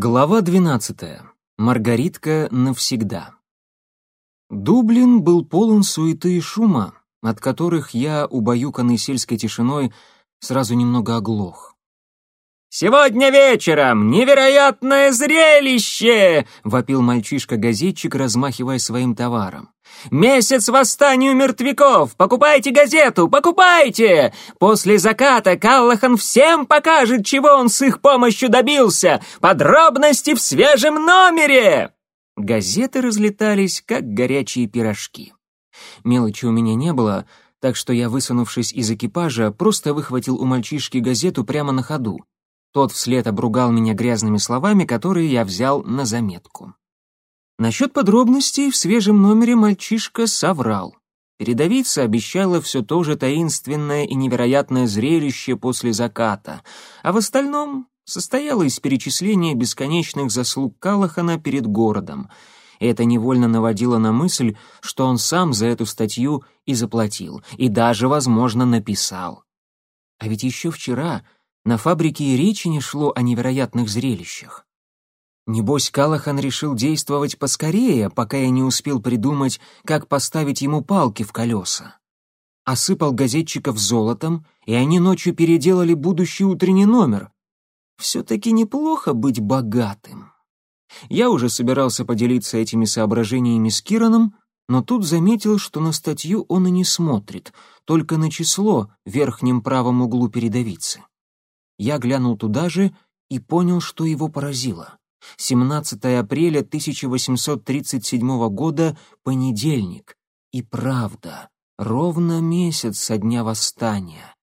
Глава 12. Маргаритка навсегда. Дублин был полон суеты и шума, от которых я, убаюканный сельской тишиной, сразу немного оглох. «Сегодня вечером невероятное зрелище!» — вопил мальчишка-газетчик, размахивая своим товаром. «Месяц восстанию мертвяков! Покупайте газету, покупайте! После заката Каллахан всем покажет, чего он с их помощью добился! Подробности в свежем номере!» Газеты разлетались, как горячие пирожки. Мелочи у меня не было, так что я, высунувшись из экипажа, просто выхватил у мальчишки газету прямо на ходу. Тот вслед обругал меня грязными словами, которые я взял на заметку. Насчет подробностей в свежем номере мальчишка соврал. Передовица обещала все то же таинственное и невероятное зрелище после заката, а в остальном состояло из перечисления бесконечных заслуг Калахана перед городом. Это невольно наводило на мысль, что он сам за эту статью и заплатил, и даже, возможно, написал. А ведь еще вчера на фабрике и речи не шло о невероятных зрелищах. Небось, Калахан решил действовать поскорее, пока я не успел придумать, как поставить ему палки в колеса. Осыпал газетчиков золотом, и они ночью переделали будущий утренний номер. Все-таки неплохо быть богатым. Я уже собирался поделиться этими соображениями с Кираном, но тут заметил, что на статью он и не смотрит, только на число в верхнем правом углу передовицы. Я глянул туда же и понял, что его поразило. 17 апреля 1837 года, понедельник. И правда, ровно месяц со дня восстания.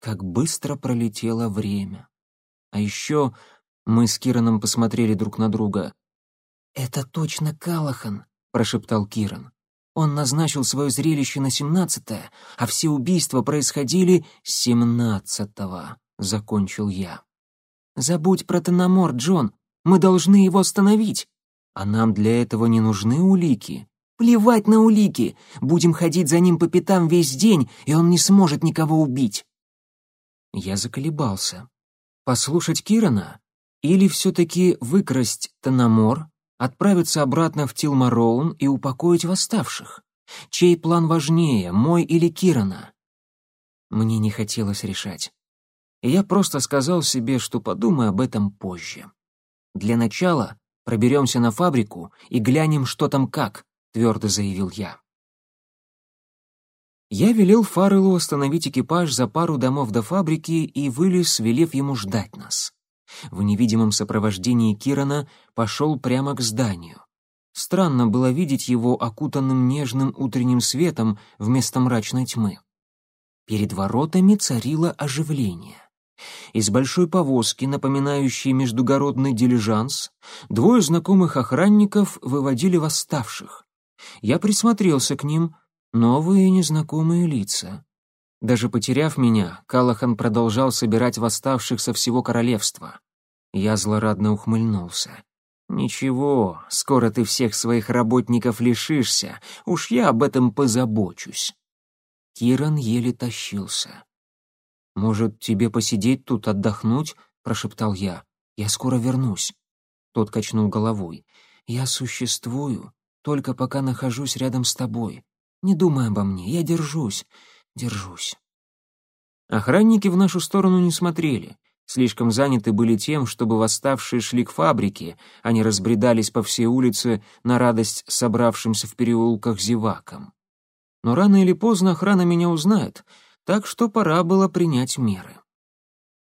Как быстро пролетело время. А еще мы с Кираном посмотрели друг на друга. «Это точно Калахан», — прошептал Киран. «Он назначил свое зрелище на семнадцатое, а все убийства происходили семнадцатого» закончил я. «Забудь про Тономор, Джон. Мы должны его остановить. А нам для этого не нужны улики. Плевать на улики. Будем ходить за ним по пятам весь день, и он не сможет никого убить». Я заколебался. Послушать Кирана или все-таки выкрасть Тономор, отправиться обратно в Тилмароун и упокоить восставших? Чей план важнее, мой или Кирана? Мне не хотелось решать и я просто сказал себе, что подумаю об этом позже. Для начала проберемся на фабрику и глянем, что там как, твердо заявил я. Я велел Фарреллу остановить экипаж за пару домов до фабрики и вылез, велев ему ждать нас. В невидимом сопровождении Кирана пошел прямо к зданию. Странно было видеть его окутанным нежным утренним светом вместо мрачной тьмы. Перед воротами царило оживление. Из большой повозки, напоминающей междугородный дилижанс, двое знакомых охранников выводили восставших. Я присмотрелся к ним, новые незнакомые лица. Даже потеряв меня, Калахан продолжал собирать восставших со всего королевства. Я злорадно ухмыльнулся. «Ничего, скоро ты всех своих работников лишишься, уж я об этом позабочусь». Киран еле тащился. «Может, тебе посидеть тут, отдохнуть?» — прошептал я. «Я скоро вернусь». Тот качнул головой. «Я существую, только пока нахожусь рядом с тобой. Не думай обо мне, я держусь, держусь». Охранники в нашу сторону не смотрели. Слишком заняты были тем, чтобы восставшие шли к фабрике, а не разбредались по всей улице на радость собравшимся в переулках зевакам. Но рано или поздно охрана меня узнает — так что пора было принять меры.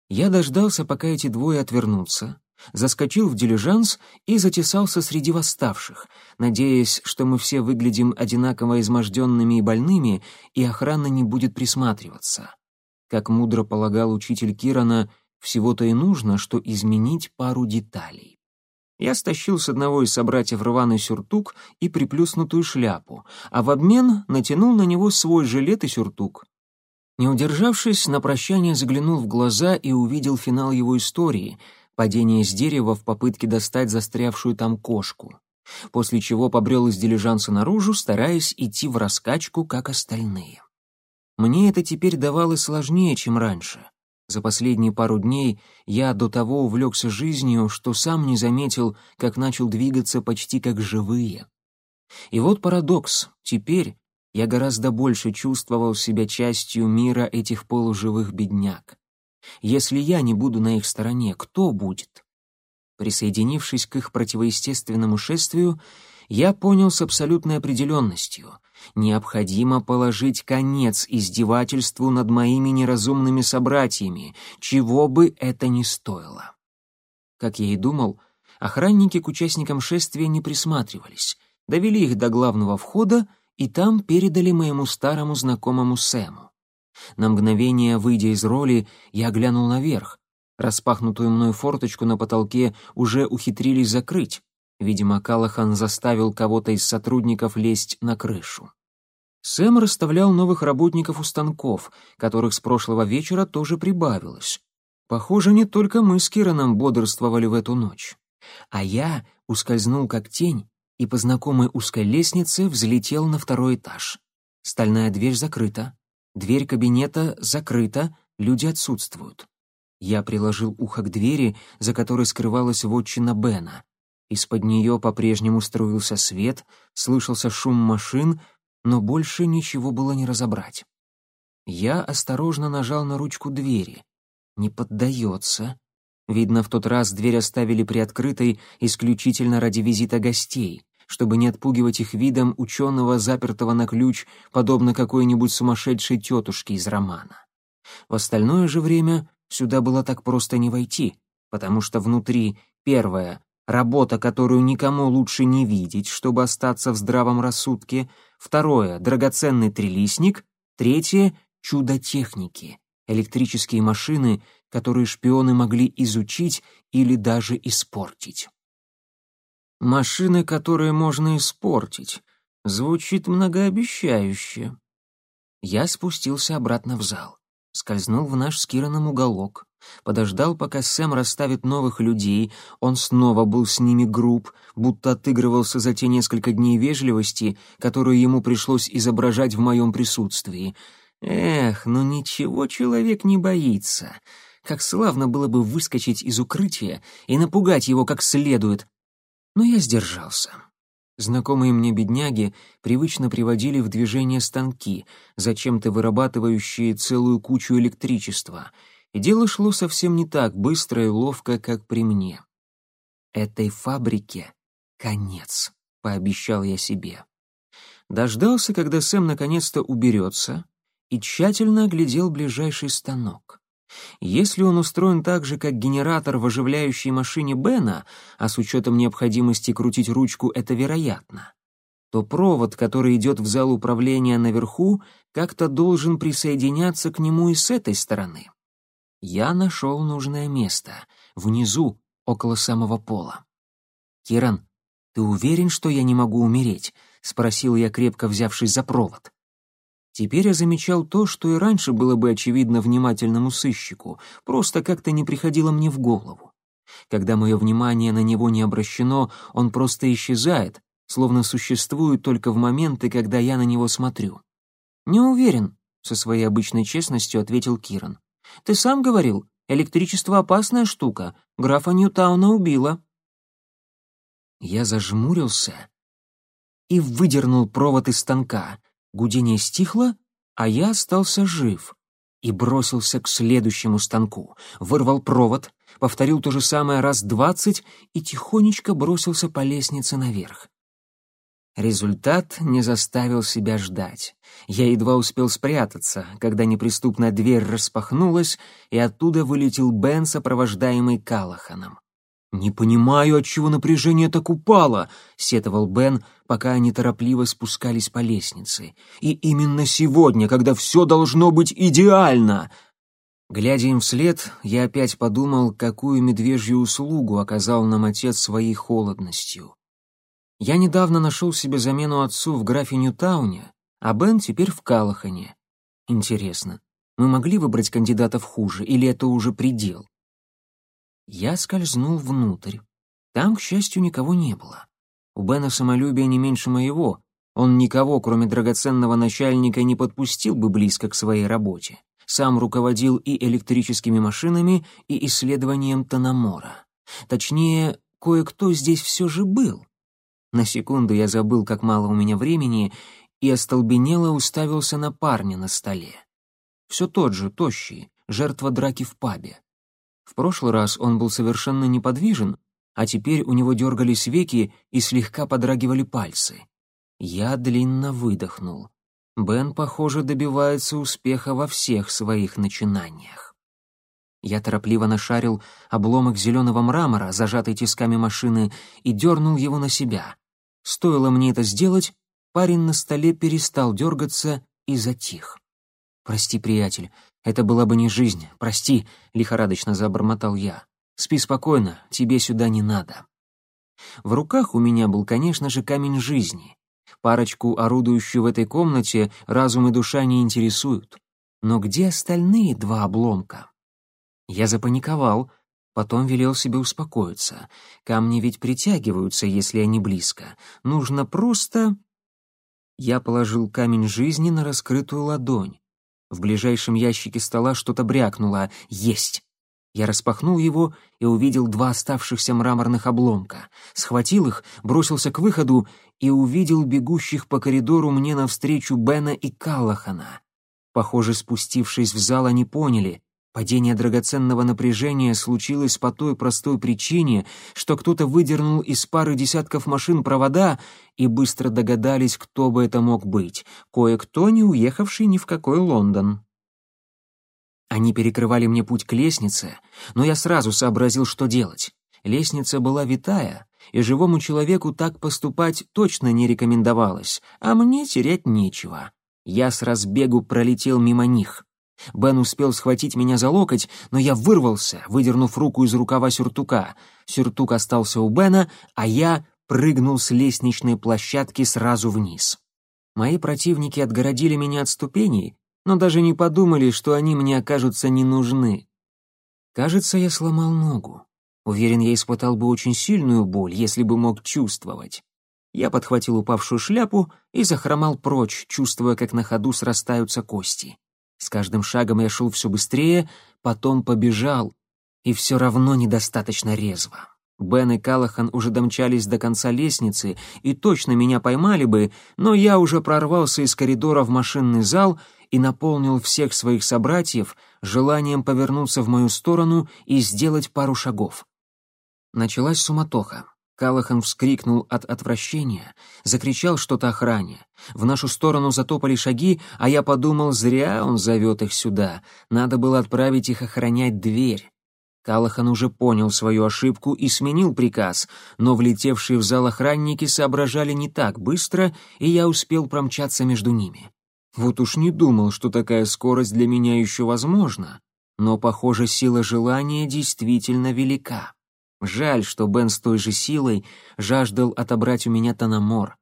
Я дождался, пока эти двое отвернутся, заскочил в дилижанс и затесался среди восставших, надеясь, что мы все выглядим одинаково изможденными и больными, и охрана не будет присматриваться. Как мудро полагал учитель Кирана, всего-то и нужно, что изменить пару деталей. Я стащил с одного из собратьев рваный сюртук и приплюснутую шляпу, а в обмен натянул на него свой жилет и сюртук. Не удержавшись, на прощание заглянул в глаза и увидел финал его истории — падение с дерева в попытке достать застрявшую там кошку. После чего побрел из дилижанса наружу, стараясь идти в раскачку, как остальные. Мне это теперь давалось сложнее, чем раньше. За последние пару дней я до того увлекся жизнью, что сам не заметил, как начал двигаться почти как живые. И вот парадокс. Теперь я гораздо больше чувствовал себя частью мира этих полуживых бедняк. Если я не буду на их стороне, кто будет? Присоединившись к их противоестественному шествию, я понял с абсолютной определенностью — необходимо положить конец издевательству над моими неразумными собратьями, чего бы это ни стоило. Как я и думал, охранники к участникам шествия не присматривались, довели их до главного входа и там передали моему старому знакомому Сэму. На мгновение, выйдя из роли, я глянул наверх. Распахнутую мною форточку на потолке уже ухитрились закрыть. Видимо, Калахан заставил кого-то из сотрудников лезть на крышу. Сэм расставлял новых работников у станков, которых с прошлого вечера тоже прибавилось. Похоже, не только мы с Кираном бодрствовали в эту ночь. А я ускользнул как тень и по знакомой узкой лестнице взлетел на второй этаж. Стальная дверь закрыта, дверь кабинета закрыта, люди отсутствуют. Я приложил ухо к двери, за которой скрывалась вотчина Бена. Из-под нее по-прежнему струился свет, слышался шум машин, но больше ничего было не разобрать. Я осторожно нажал на ручку двери. Не поддается. Видно, в тот раз дверь оставили приоткрытой исключительно ради визита гостей чтобы не отпугивать их видом ученого, запертого на ключ, подобно какой-нибудь сумасшедшей тетушке из романа. В остальное же время сюда было так просто не войти, потому что внутри, первое, работа, которую никому лучше не видеть, чтобы остаться в здравом рассудке, второе, драгоценный трилистник, третье, чудо техники, электрические машины, которые шпионы могли изучить или даже испортить. Машины, которые можно испортить. Звучит многообещающе. Я спустился обратно в зал, скользнул в наш с Кираном уголок, подождал, пока Сэм расставит новых людей, он снова был с ними груб, будто отыгрывался за те несколько дней вежливости, которые ему пришлось изображать в моем присутствии. Эх, ну ничего человек не боится. Как славно было бы выскочить из укрытия и напугать его как следует, но я сдержался. Знакомые мне бедняги привычно приводили в движение станки, зачем-то вырабатывающие целую кучу электричества, и дело шло совсем не так быстро и ловко, как при мне. «Этой фабрике конец», — пообещал я себе. Дождался, когда Сэм наконец-то уберется, и тщательно оглядел ближайший станок. Если он устроен так же, как генератор в оживляющей машине Бена, а с учетом необходимости крутить ручку это вероятно, то провод, который идет в зал управления наверху, как-то должен присоединяться к нему и с этой стороны. Я нашел нужное место, внизу, около самого пола. «Киран, ты уверен, что я не могу умереть?» — спросил я, крепко взявшись за провод. Теперь я замечал то, что и раньше было бы очевидно внимательному сыщику, просто как-то не приходило мне в голову. Когда мое внимание на него не обращено, он просто исчезает, словно существует только в моменты, когда я на него смотрю. «Не уверен», — со своей обычной честностью ответил Киран. «Ты сам говорил, электричество — опасная штука, графа Ньютауна убило». Я зажмурился и выдернул провод из станка — Гудение стихло, а я остался жив и бросился к следующему станку, вырвал провод, повторил то же самое раз двадцать и тихонечко бросился по лестнице наверх. Результат не заставил себя ждать. Я едва успел спрятаться, когда неприступная дверь распахнулась, и оттуда вылетел Бен, сопровождаемый Калаханом. «Не понимаю, отчего напряжение так упало», — сетовал Бен, пока они торопливо спускались по лестнице. «И именно сегодня, когда все должно быть идеально!» Глядя им вслед, я опять подумал, какую медвежью услугу оказал нам отец своей холодностью. Я недавно нашел себе замену отцу в графе Ньютауне, а Бен теперь в Калахане. Интересно, мы могли выбрать кандидатов хуже, или это уже предел? Я скользнул внутрь. Там, к счастью, никого не было. У Бена самолюбие не меньше моего. Он никого, кроме драгоценного начальника, не подпустил бы близко к своей работе. сам руководил и электрическими машинами, и исследованием Тономора. Точнее, кое-кто здесь все же был. На секунду я забыл, как мало у меня времени, и остолбенело уставился на парня на столе. Все тот же, тощий, жертва драки в пабе. В прошлый раз он был совершенно неподвижен, а теперь у него дергались веки и слегка подрагивали пальцы. Я длинно выдохнул. Бен, похоже, добивается успеха во всех своих начинаниях. Я торопливо нашарил обломок зеленого мрамора, зажатый тисками машины, и дернул его на себя. Стоило мне это сделать, парень на столе перестал дергаться и затих. «Прости, приятель, это была бы не жизнь, прости», — лихорадочно забормотал я. «Спи спокойно, тебе сюда не надо». В руках у меня был, конечно же, камень жизни. Парочку, орудующую в этой комнате, разум и душа не интересуют. Но где остальные два обломка? Я запаниковал, потом велел себе успокоиться. Камни ведь притягиваются, если они близко. Нужно просто... Я положил камень жизни на раскрытую ладонь. В ближайшем ящике стола что-то брякнуло. Есть! Я распахнул его и увидел два оставшихся мраморных обломка. Схватил их, бросился к выходу и увидел бегущих по коридору мне навстречу Бена и Каллахана. Похоже, спустившись в зал, они поняли. Падение драгоценного напряжения случилось по той простой причине, что кто-то выдернул из пары десятков машин провода и быстро догадались, кто бы это мог быть. Кое-кто, не уехавший ни в какой Лондон. Они перекрывали мне путь к лестнице, но я сразу сообразил, что делать. Лестница была витая, и живому человеку так поступать точно не рекомендовалось, а мне терять нечего. Я с разбегу пролетел мимо них. Бен успел схватить меня за локоть, но я вырвался, выдернув руку из рукава сюртука. Сюртук остался у Бена, а я прыгнул с лестничной площадки сразу вниз. Мои противники отгородили меня от ступеней, но даже не подумали, что они мне окажутся не нужны. Кажется, я сломал ногу. Уверен, я испытал бы очень сильную боль, если бы мог чувствовать. Я подхватил упавшую шляпу и захромал прочь, чувствуя, как на ходу срастаются кости. С каждым шагом я шел все быстрее, потом побежал, и все равно недостаточно резво. Бен и Калахан уже домчались до конца лестницы и точно меня поймали бы, но я уже прорвался из коридора в машинный зал и наполнил всех своих собратьев желанием повернуться в мою сторону и сделать пару шагов. Началась суматоха. Калахан вскрикнул от отвращения, закричал что-то охране. В нашу сторону затопали шаги, а я подумал, зря он зовет их сюда. Надо было отправить их охранять дверь. Калахан уже понял свою ошибку и сменил приказ, но влетевшие в зал охранники соображали не так быстро, и я успел промчаться между ними. Вот уж не думал, что такая скорость для меня еще возможна, но, похоже, сила желания действительно велика. Жаль, что Бен с той же силой жаждал отобрать у меня Танамор.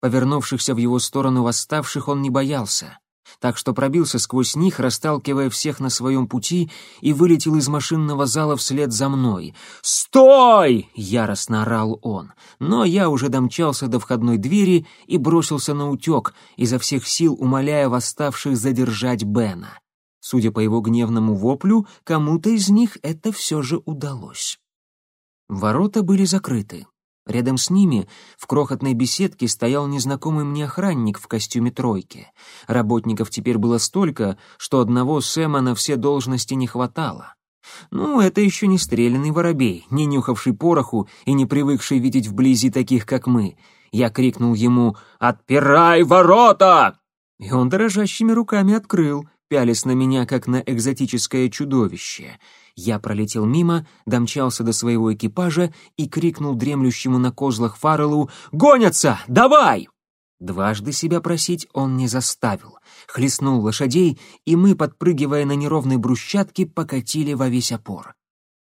Повернувшихся в его сторону восставших он не боялся, так что пробился сквозь них, расталкивая всех на своем пути, и вылетел из машинного зала вслед за мной. «Стой!» — яростно орал он. Но я уже домчался до входной двери и бросился на утек, изо всех сил умоляя восставших задержать Бена. Судя по его гневному воплю, кому-то из них это все же удалось. Ворота были закрыты. Рядом с ними в крохотной беседке стоял незнакомый мне охранник в костюме тройки. Работников теперь было столько, что одного Сэма на все должности не хватало. Ну, это еще не стрелянный воробей, не нюхавший пороху и не привыкший видеть вблизи таких, как мы. Я крикнул ему «Отпирай ворота!» И он дрожащими руками открыл, пялясь на меня, как на экзотическое чудовище — я пролетел мимо, домчался до своего экипажа и крикнул дремлющему на козлах Фарреллу «Гонятся! Давай!» Дважды себя просить он не заставил. Хлестнул лошадей, и мы, подпрыгивая на неровной брусчатке, покатили во весь опор.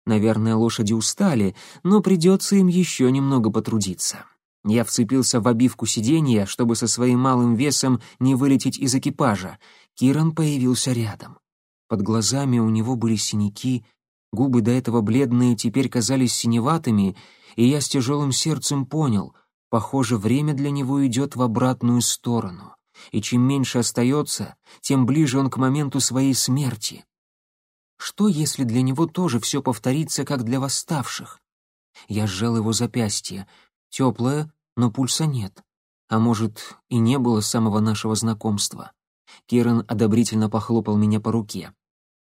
Наверное, лошади устали, но придется им еще немного потрудиться. Я вцепился в обивку сиденья, чтобы со своим малым весом не вылететь из экипажа. Киран появился рядом. Под глазами у него были синяки, Губы до этого бледные теперь казались синеватыми, и я с тяжелым сердцем понял, похоже, время для него идет в обратную сторону. и чем меньше остается, тем ближе он к моменту своей смерти. Что, если для него тоже все повторится, как для восставших? Я сжал его запястье. Теплое, но пульса нет. А может, и не было самого нашего знакомства. Киран одобрительно похлопал меня по руке.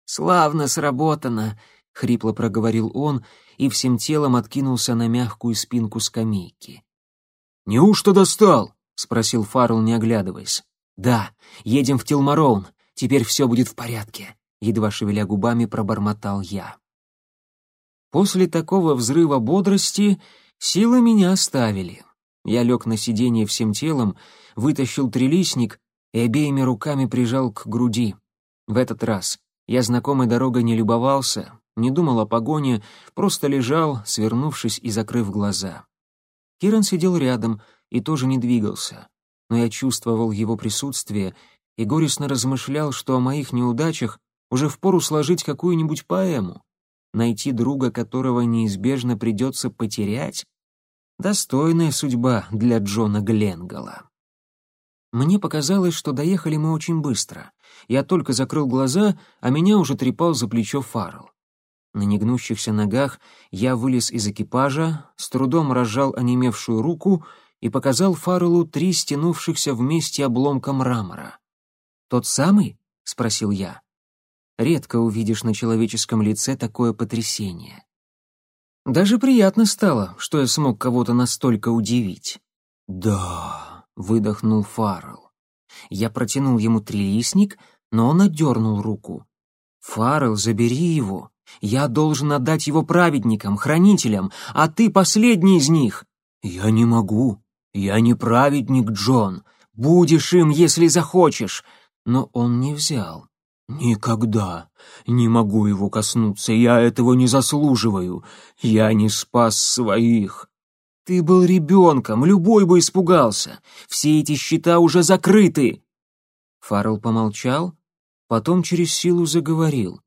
«Славно сработано!» — хрипло проговорил он и всем телом откинулся на мягкую спинку скамейки. «Неужто достал?» — спросил Фаррелл, не оглядываясь. «Да, едем в Тилмароун, теперь все будет в порядке», — едва шевеля губами пробормотал я. После такого взрыва бодрости силы меня оставили. Я лег на сиденье всем телом, вытащил трилистник и обеими руками прижал к груди. В этот раз я знакомой дорогой не любовался, не думал о погоне, просто лежал, свернувшись и закрыв глаза. Киран сидел рядом и тоже не двигался, но я чувствовал его присутствие и горестно размышлял, что о моих неудачах уже впору сложить какую-нибудь поэму. Найти друга, которого неизбежно придется потерять, достойная судьба для Джона Гленгала. Мне показалось, что доехали мы очень быстро. Я только закрыл глаза, а меня уже трепал за плечо Фаррелл. На негнущихся ногах я вылез из экипажа, с трудом разжал онемевшую руку и показал Фарреллу три стянувшихся вместе обломка мрамора. «Тот самый?» — спросил я. Редко увидишь на человеческом лице такое потрясение. Даже приятно стало, что я смог кого-то настолько удивить. «Да», — выдохнул Фаррелл. Я протянул ему трилистник, но он отдернул руку. «Фаррелл, забери его. Я должен отдать его праведникам, хранителям, а ты последний из них». «Я не могу. Я не праведник, Джон. Будешь им, если захочешь». Но он не взял. «Никогда. Не могу его коснуться. Я этого не заслуживаю. Я не спас своих». «Ты был ребенком, любой бы испугался. Все эти счета уже закрыты». Фаррелл помолчал, потом через силу заговорил.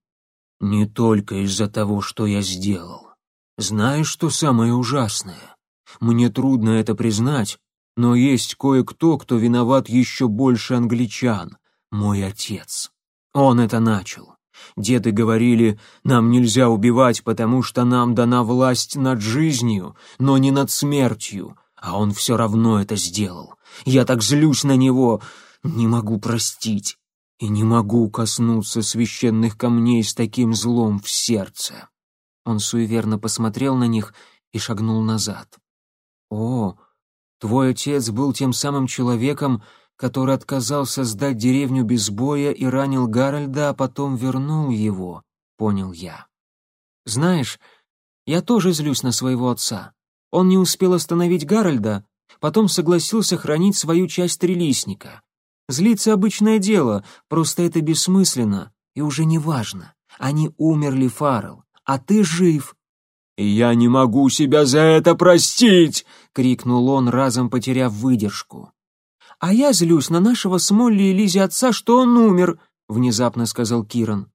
Не только из-за того, что я сделал. Знаешь, что самое ужасное? Мне трудно это признать, но есть кое-кто, кто виноват еще больше англичан. Мой отец. Он это начал. Деды говорили, нам нельзя убивать, потому что нам дана власть над жизнью, но не над смертью. А он все равно это сделал. Я так злюсь на него, не могу простить и не могу коснуться священных камней с таким злом в сердце». Он суеверно посмотрел на них и шагнул назад. «О, твой отец был тем самым человеком, который отказался сдать деревню без боя и ранил Гарольда, а потом вернул его», — понял я. «Знаешь, я тоже злюсь на своего отца. Он не успел остановить Гарольда, потом согласился хранить свою часть трилистника. Злиться обычное дело, просто это бессмысленно и уже не важно. Они умерли, Фаррелл, а ты жив. «Я не могу себя за это простить!» — крикнул он, разом потеряв выдержку. «А я злюсь на нашего с Молли и Лизи отца, что он умер», — внезапно сказал Киран.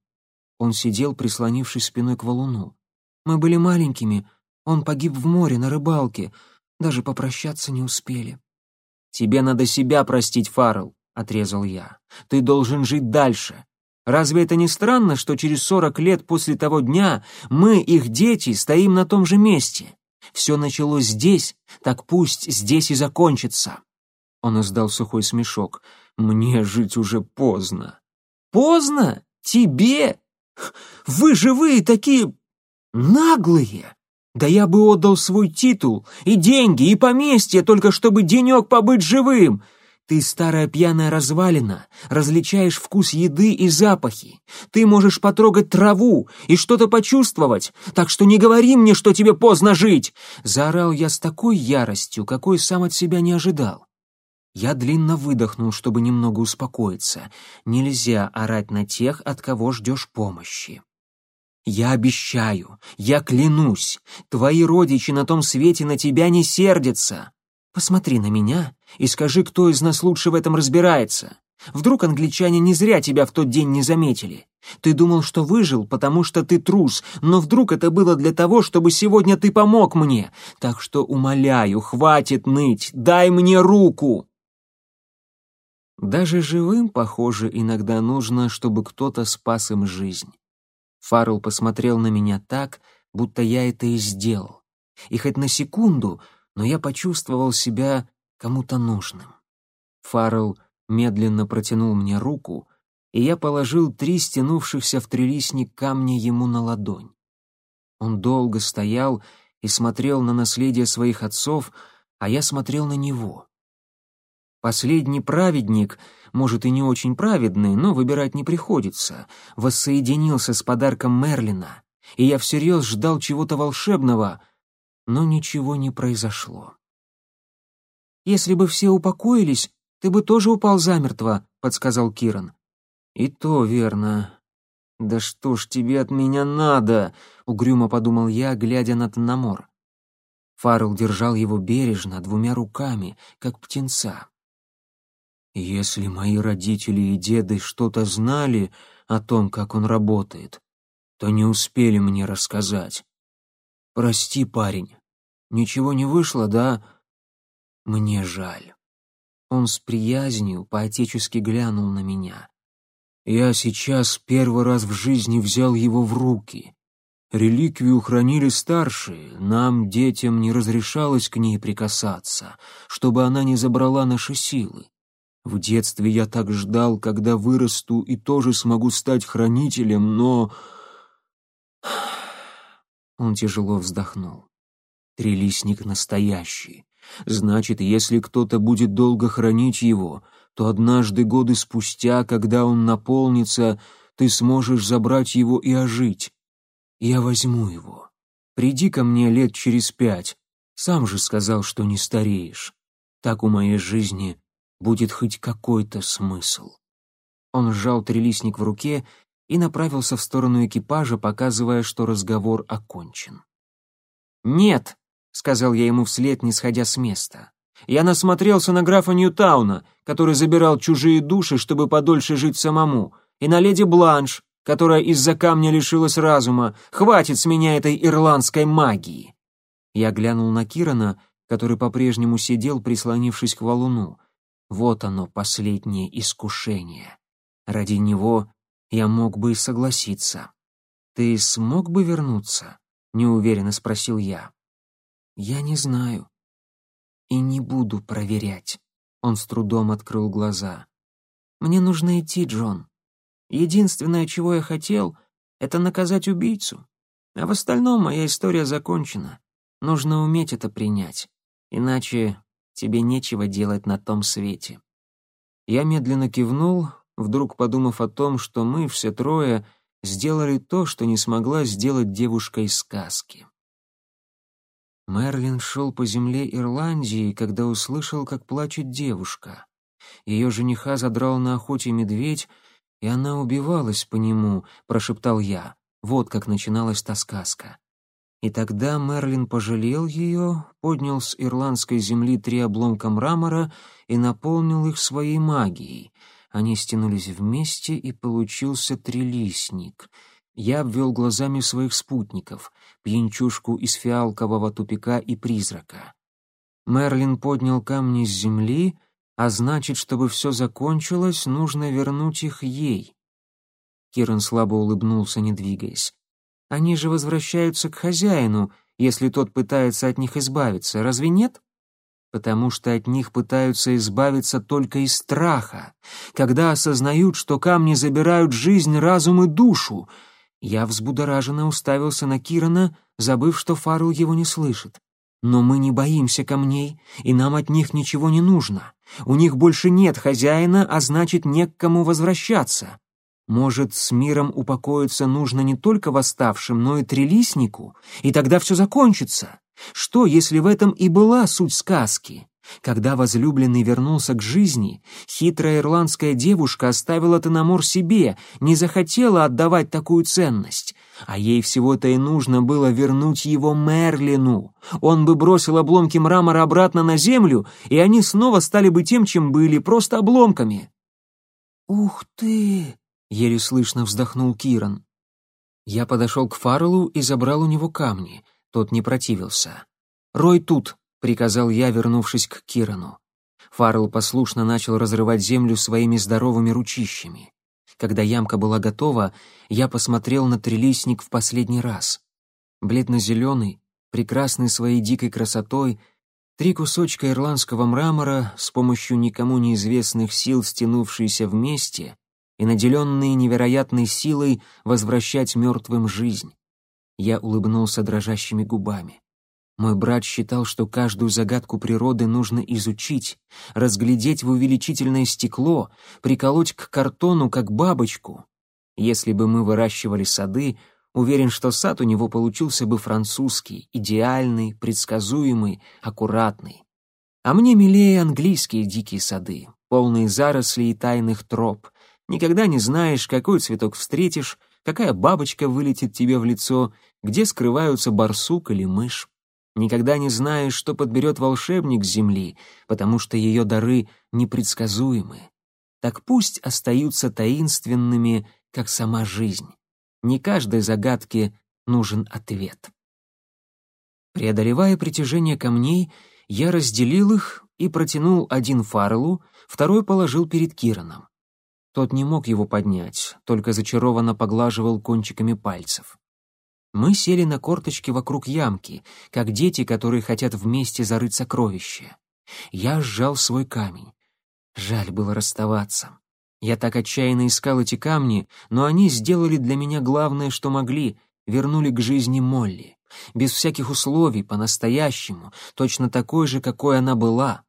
Он сидел, прислонившись спиной к валуну. «Мы были маленькими, он погиб в море на рыбалке, даже попрощаться не успели». «Тебе надо себя простить, Фаррелл. — отрезал я. «Ты должен жить дальше. Разве это не странно, что через сорок лет после того дня мы, их дети, стоим на том же месте? Все началось здесь, так пусть здесь и закончится». Он издал сухой смешок. «Мне жить уже поздно». «Поздно? Тебе? Вы живые такие наглые!» Да я бы отдал свой титул, и деньги, и поместье, только чтобы денек побыть живым. Ты старая пьяная развалина, различаешь вкус еды и запахи. Ты можешь потрогать траву и что-то почувствовать, так что не говори мне, что тебе поздно жить!» Заорал я с такой яростью, какой сам от себя не ожидал. Я длинно выдохнул, чтобы немного успокоиться. Нельзя орать на тех, от кого ждешь помощи. «Я обещаю, я клянусь, твои родичи на том свете на тебя не сердятся. Посмотри на меня и скажи, кто из нас лучше в этом разбирается. Вдруг англичане не зря тебя в тот день не заметили. Ты думал, что выжил, потому что ты трус, но вдруг это было для того, чтобы сегодня ты помог мне. Так что умоляю, хватит ныть, дай мне руку. Даже живым, похоже, иногда нужно, чтобы кто-то спас им жизнь. Фаррелл посмотрел на меня так, будто я это и сделал. И хоть на секунду, но я почувствовал себя кому-то нужным. Фаррелл медленно протянул мне руку, и я положил три стянувшихся в трилистник камня ему на ладонь. Он долго стоял и смотрел на наследие своих отцов, а я смотрел на него. Последний праведник, может и не очень праведный, но выбирать не приходится, воссоединился с подарком Мерлина, и я всерьез ждал чего-то волшебного, но ничего не произошло. «Если бы все упокоились, ты бы тоже упал замертво», — подсказал Киран. «И то верно. Да что ж тебе от меня надо?» — угрюмо подумал я, глядя на Тономор. Фаррелл держал его бережно, двумя руками, как птенца. «Если мои родители и деды что-то знали о том, как он работает, то не успели мне рассказать. Прости, парень, ничего не вышло, да? Мне жаль». Он с приязнью поотечески глянул на меня. «Я сейчас первый раз в жизни взял его в руки. Реликвию хранили старшие, нам, детям, не разрешалось к ней прикасаться, чтобы она не забрала наши силы. В детстве я так ждал, когда вырасту и тоже смогу стать хранителем, но...» Он тяжело вздохнул. «Трелистник настоящий. Значит, если кто-то будет долго хранить его, то однажды годы спустя, когда он наполнится, ты сможешь забрать его и ожить. Я возьму его. Приди ко мне лет через пять. Сам же сказал, что не стареешь. Так у моей жизни будет хоть какой-то смысл. Он сжал трелисник в руке и направился в сторону экипажа, показывая, что разговор окончен. «Нет!» — сказал я ему вслед, не сходя с места. «Я насмотрелся на графа Ньютауна, который забирал чужие души, чтобы подольше жить самому, и на леди Бланш, которая из-за камня лишилась разума. Хватит с меня этой ирландской магии!» Я глянул на Кирана, который по-прежнему сидел, прислонившись к валуну. Вот оно, последнее искушение. Ради него я мог бы согласиться. «Ты смог бы вернуться?» — неуверенно спросил я. Я не знаю. И не буду проверять. Он с трудом открыл глаза. Мне нужно идти, Джон. Единственное, чего я хотел, это наказать убийцу. А в остальном моя история закончена. Нужно уметь это принять. Иначе тебе нечего делать на том свете. Я медленно кивнул, вдруг подумав о том, что мы все трое сделали то, что не смогла сделать девушка из сказки. Мерлин шел по земле Ирландии, когда услышал, как плачет девушка. Ее жениха задрал на охоте медведь, и она убивалась по нему, прошептал я. Вот как начиналась та сказка. И тогда Мерлин пожалел ее, поднял с ирландской земли три обломка мрамора и наполнил их своей магией. Они стянулись вместе, и получился трилистник — я обвел глазами своих спутников, пьянчушку из фиалкового тупика и призрака. Мерлин поднял камни с земли, а значит, чтобы все закончилось, нужно вернуть их ей. Киран слабо улыбнулся, не двигаясь. Они же возвращаются к хозяину, если тот пытается от них избавиться, разве нет? Потому что от них пытаются избавиться только из страха, когда осознают, что камни забирают жизнь, разум и душу — я взбудораженно уставился на Кирана, забыв, что Фаррелл его не слышит. Но мы не боимся камней, и нам от них ничего не нужно. У них больше нет хозяина, а значит, не к кому возвращаться. Может, с миром упокоиться нужно не только восставшим, но и трилистнику, и тогда все закончится. Что, если в этом и была суть сказки? Когда возлюбленный вернулся к жизни, хитрая ирландская девушка оставила Тенамор себе, не захотела отдавать такую ценность. А ей всего-то и нужно было вернуть его Мерлину. Он бы бросил обломки мрамора обратно на землю, и они снова стали бы тем, чем были, просто обломками. «Ух ты!» — еле слышно вздохнул Киран. Я подошел к Фарреллу и забрал у него камни. Тот не противился. «Рой тут», приказал я, вернувшись к Кирану. Фаррелл послушно начал разрывать землю своими здоровыми ручищами. Когда ямка была готова, я посмотрел на трилистник в последний раз. Бледно-зеленый, прекрасный своей дикой красотой, три кусочка ирландского мрамора с помощью никому неизвестных сил, стянувшиеся вместе и наделенные невероятной силой возвращать мертвым жизнь. Я улыбнулся дрожащими губами. Мой брат считал, что каждую загадку природы нужно изучить, разглядеть в увеличительное стекло, приколоть к картону, как бабочку. Если бы мы выращивали сады, уверен, что сад у него получился бы французский, идеальный, предсказуемый, аккуратный. А мне милее английские дикие сады, полные зарослей и тайных троп. Никогда не знаешь, какой цветок встретишь, какая бабочка вылетит тебе в лицо, где скрываются барсук или мышь. Никогда не знаешь, что подберет волшебник земли, потому что ее дары непредсказуемы. Так пусть остаются таинственными, как сама жизнь. Не каждой загадке нужен ответ. Преодолевая притяжение камней, я разделил их и протянул один Фарлу, второй положил перед Кираном. Тот не мог его поднять, только зачарованно поглаживал кончиками пальцев. Мы сели на корточки вокруг ямки, как дети, которые хотят вместе зарыть сокровище. Я сжал свой камень. Жаль было расставаться. Я так отчаянно искал эти камни, но они сделали для меня главное, что могли — вернули к жизни Молли. Без всяких условий, по-настоящему, точно такой же, какой она была.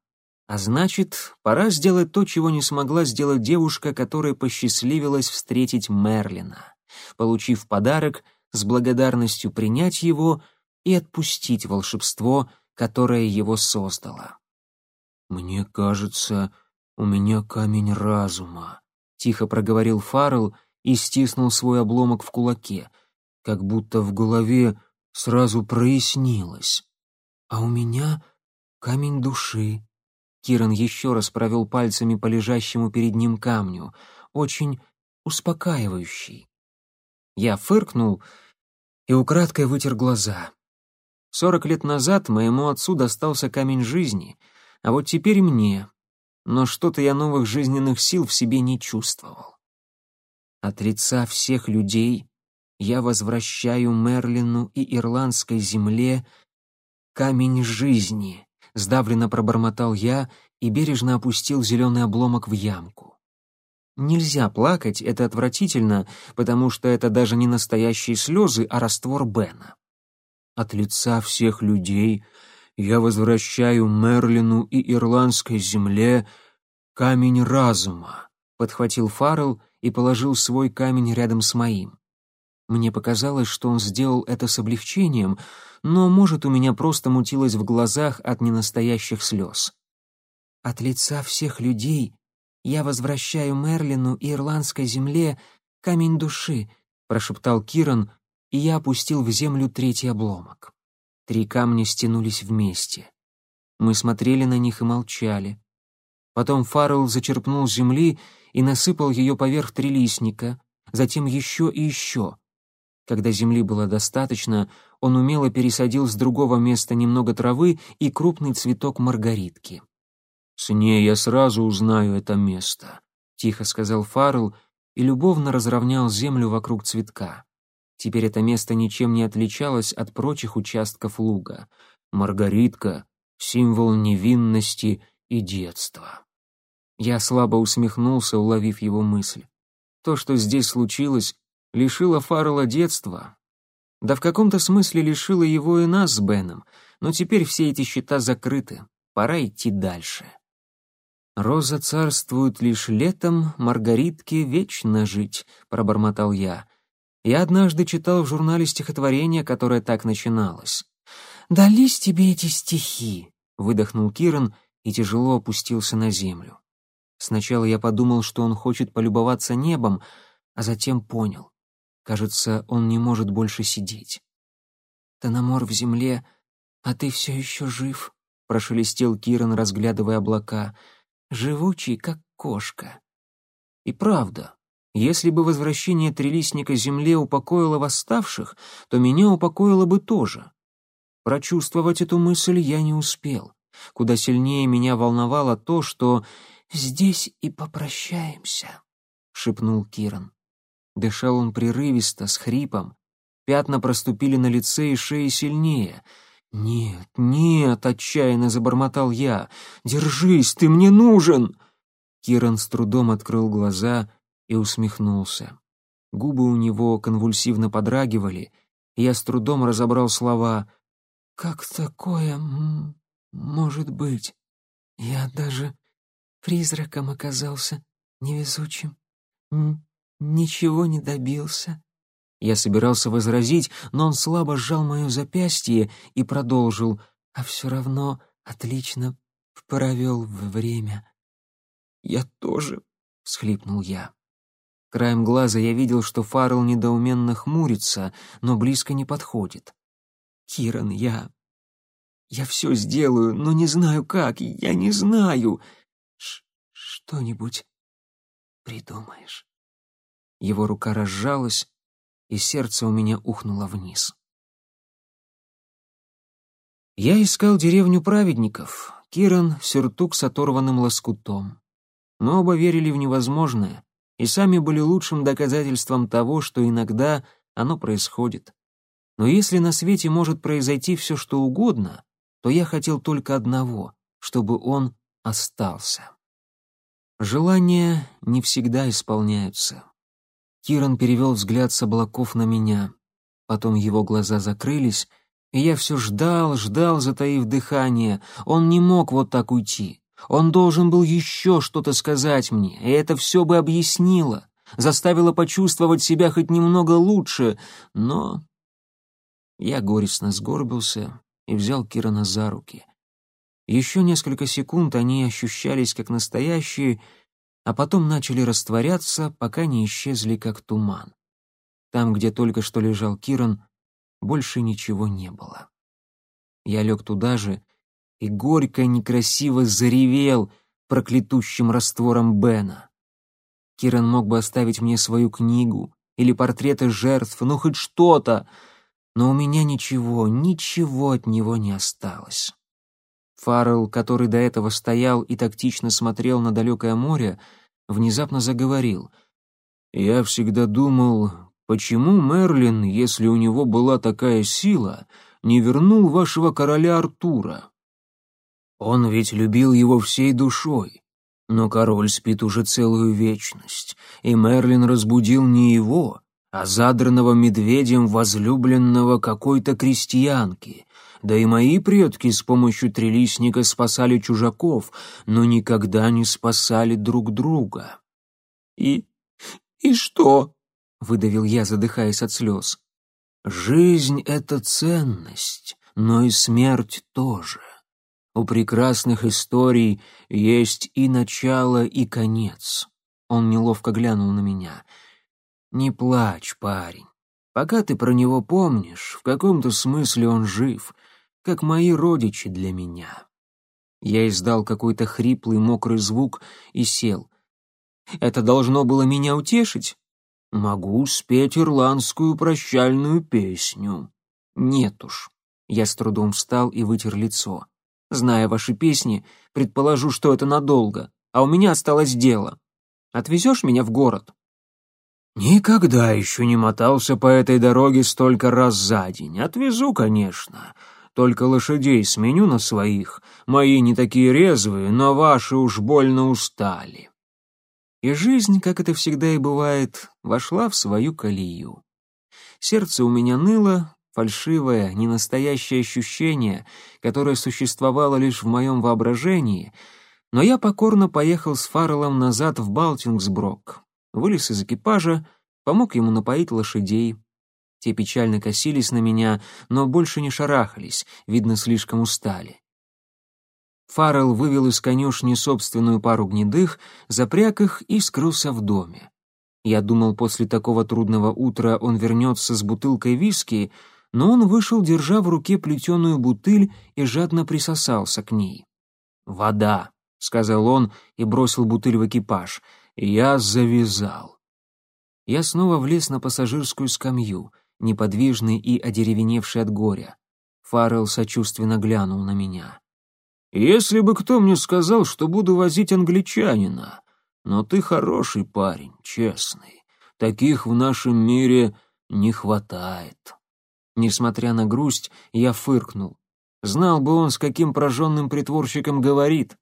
А значит, пора сделать то, чего не смогла сделать девушка, которая посчастливилась встретить Мерлина. Получив подарок, с благодарностью принять его и отпустить волшебство, которое его создало. «Мне кажется, у меня камень разума», — тихо проговорил Фаррелл и стиснул свой обломок в кулаке, как будто в голове сразу прояснилось. «А у меня камень души». Киран еще раз провел пальцами по лежащему перед ним камню, очень успокаивающий. Я фыркнул и украдкой вытер глаза. Сорок лет назад моему отцу достался камень жизни, а вот теперь мне. Но что-то я новых жизненных сил в себе не чувствовал. От лица всех людей я возвращаю Мерлину и ирландской земле камень жизни, сдавленно пробормотал я и бережно опустил зеленый обломок в ямку. Нельзя плакать, это отвратительно, потому что это даже не настоящие слезы, а раствор Бена. От лица всех людей я возвращаю Мерлину и ирландской земле камень разума, подхватил Фаррелл и положил свой камень рядом с моим. Мне показалось, что он сделал это с облегчением, но, может, у меня просто мутилось в глазах от ненастоящих слез. От лица всех людей «Я возвращаю Мерлину и ирландской земле камень души», — прошептал Киран, и я опустил в землю третий обломок. Три камня стянулись вместе. Мы смотрели на них и молчали. Потом Фаррелл зачерпнул земли и насыпал ее поверх трилистника, затем еще и еще. Когда земли было достаточно, он умело пересадил с другого места немного травы и крупный цветок маргаритки. «С ней я сразу узнаю это место», — тихо сказал Фаррелл и любовно разровнял землю вокруг цветка. Теперь это место ничем не отличалось от прочих участков луга. Маргаритка — символ невинности и детства. Я слабо усмехнулся, уловив его мысль. То, что здесь случилось, лишило Фаррелла детства. Да в каком-то смысле лишило его и нас с Беном, но теперь все эти счета закрыты. Пора идти дальше. «Роза царствует лишь летом, Маргаритке вечно жить», — пробормотал я. Я однажды читал в журнале стихотворение, которое так начиналось. «Дались тебе эти стихи», — выдохнул Киран и тяжело опустился на землю. Сначала я подумал, что он хочет полюбоваться небом, а затем понял. Кажется, он не может больше сидеть. «Тономор в земле, а ты все еще жив», — прошелестел Киран, разглядывая облака — живучий, как кошка. И правда, если бы возвращение трилистника земле упокоило восставших, то меня упокоило бы тоже. Прочувствовать эту мысль я не успел. Куда сильнее меня волновало то, что «здесь и попрощаемся», — шепнул Киран. Дышал он прерывисто, с хрипом. Пятна проступили на лице и шее сильнее. «Нет, нет!» — отчаянно забормотал я. «Держись, ты мне нужен!» Киран с трудом открыл глаза и усмехнулся. Губы у него конвульсивно подрагивали, и я с трудом разобрал слова «Как такое может быть? Я даже призраком оказался невезучим, ничего не добился». Я собирался возразить, но он слабо сжал мое запястье и продолжил, а все равно отлично провел время. «Я тоже», — всхлипнул я. Краем глаза я видел, что Фаррелл недоуменно хмурится, но близко не подходит. «Киран, я... я все сделаю, но не знаю как, я не знаю. Ш Что-нибудь придумаешь?» Его рука разжалась, и сердце у меня ухнуло вниз. Я искал деревню праведников, Киран — сюртук с оторванным лоскутом. Мы оба верили в невозможное и сами были лучшим доказательством того, что иногда оно происходит. Но если на свете может произойти все, что угодно, то я хотел только одного, чтобы он остался. Желания не всегда исполняются. Киран перевел взгляд с облаков на меня. Потом его глаза закрылись, и я все ждал, ждал, затаив дыхание. Он не мог вот так уйти. Он должен был еще что-то сказать мне, и это все бы объяснило, заставило почувствовать себя хоть немного лучше, но... Я горестно сгорбился и взял Кирана за руки. Еще несколько секунд они ощущались как настоящие, а потом начали растворяться, пока не исчезли как туман. Там, где только что лежал Киран, больше ничего не было. Я лег туда же и горько некрасиво заревел проклятущим раствором Бена. Киран мог бы оставить мне свою книгу или портреты жертв, ну хоть что-то, но у меня ничего, ничего от него не осталось. Фаррелл, который до этого стоял и тактично смотрел на далекое море, внезапно заговорил. «Я всегда думал, почему Мерлин, если у него была такая сила, не вернул вашего короля Артура? Он ведь любил его всей душой. Но король спит уже целую вечность, и Мерлин разбудил не его, а задранного медведем возлюбленного какой-то крестьянки. Да и мои предки с помощью трелисника спасали чужаков, но никогда не спасали друг друга. «И... и что?» — выдавил я, задыхаясь от слез. «Жизнь — это ценность, но и смерть тоже. У прекрасных историй есть и начало, и конец. Он неловко глянул на меня. Не плачь, парень. Пока ты про него помнишь, в каком-то смысле он жив, как мои родичи для меня. Я издал какой-то хриплый, мокрый звук и сел. Это должно было меня утешить? Могу спеть ирландскую прощальную песню. Нет уж. Я с трудом встал и вытер лицо. Зная ваши песни, предположу, что это надолго, а у меня осталось дело. Отвезешь меня в город?» «Никогда еще не мотался по этой дороге столько раз за день. Отвезу, конечно. Только лошадей сменю на своих. Мои не такие резвые, но ваши уж больно устали». И жизнь, как это всегда и бывает, вошла в свою колею. Сердце у меня ныло, фальшивое, ненастоящее ощущение, которое существовало лишь в моем воображении, но я покорно поехал с Фарреллом назад в Балтингсброк, вылез из экипажа, помог ему напоить лошадей. Те печально косились на меня, но больше не шарахались, видно, слишком устали. Фаррелл вывел из конюшни собственную пару гнедых, запряг их и скрылся в доме. Я думал, после такого трудного утра он вернется с бутылкой виски, но он вышел, держа в руке плетеную бутыль и жадно присосался к ней. «Вода», — сказал он и бросил бутыль в экипаж. «Я завязал». Я снова влез на пассажирскую скамью, неподвижный и одеревеневший от горя. Фаррелл сочувственно глянул на меня. Если бы кто мне сказал, что буду возить англичанина. Но ты хороший парень, честный. Таких в нашем мире не хватает». Несмотря на грусть, я фыркнул. Знал бы он, с каким прожженным притворщиком говорит.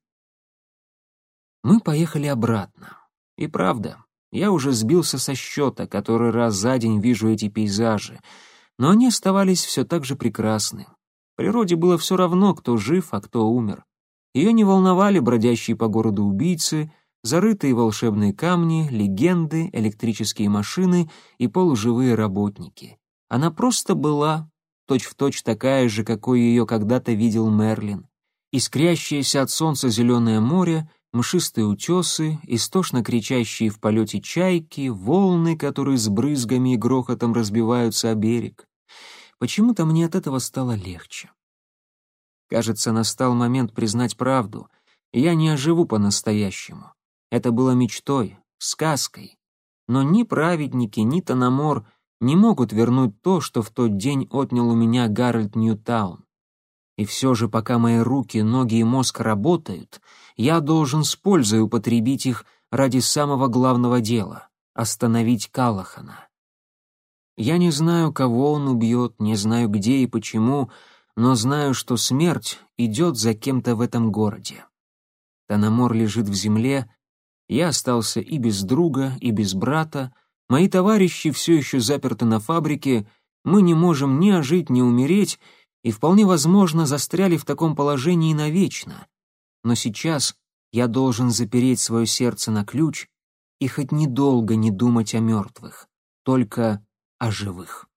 Мы поехали обратно. И правда, я уже сбился со счета, который раз за день вижу эти пейзажи, но они оставались все так же прекрасны. Природе было все равно, кто жив, а кто умер. Ее не волновали бродящие по городу убийцы, зарытые волшебные камни, легенды, электрические машины и полуживые работники. Она просто была, точь-в-точь точь такая же, какой ее когда-то видел Мерлин. Искрящееся от солнца зеленое море, мшистые утесы, истошно кричащие в полете чайки, волны, которые с брызгами и грохотом разбиваются о берег. Почему-то мне от этого стало легче. Кажется, настал момент признать правду. Я не оживу по-настоящему. Это было мечтой, сказкой. Но ни праведники, ни Тономор не могут вернуть то, что в тот день отнял у меня Гарольд Ньютаун. И все же, пока мои руки, ноги и мозг работают, я должен с пользой употребить их ради самого главного дела — остановить Калахана. Я не знаю, кого он убьет, не знаю, где и почему, но знаю, что смерть идет за кем-то в этом городе. Танамор лежит в земле, я остался и без друга, и без брата, Мои товарищи все еще заперты на фабрике, мы не можем ни ожить, ни умереть, и вполне возможно застряли в таком положении навечно. Но сейчас я должен запереть свое сердце на ключ и хоть недолго не думать о мертвых, только о живых.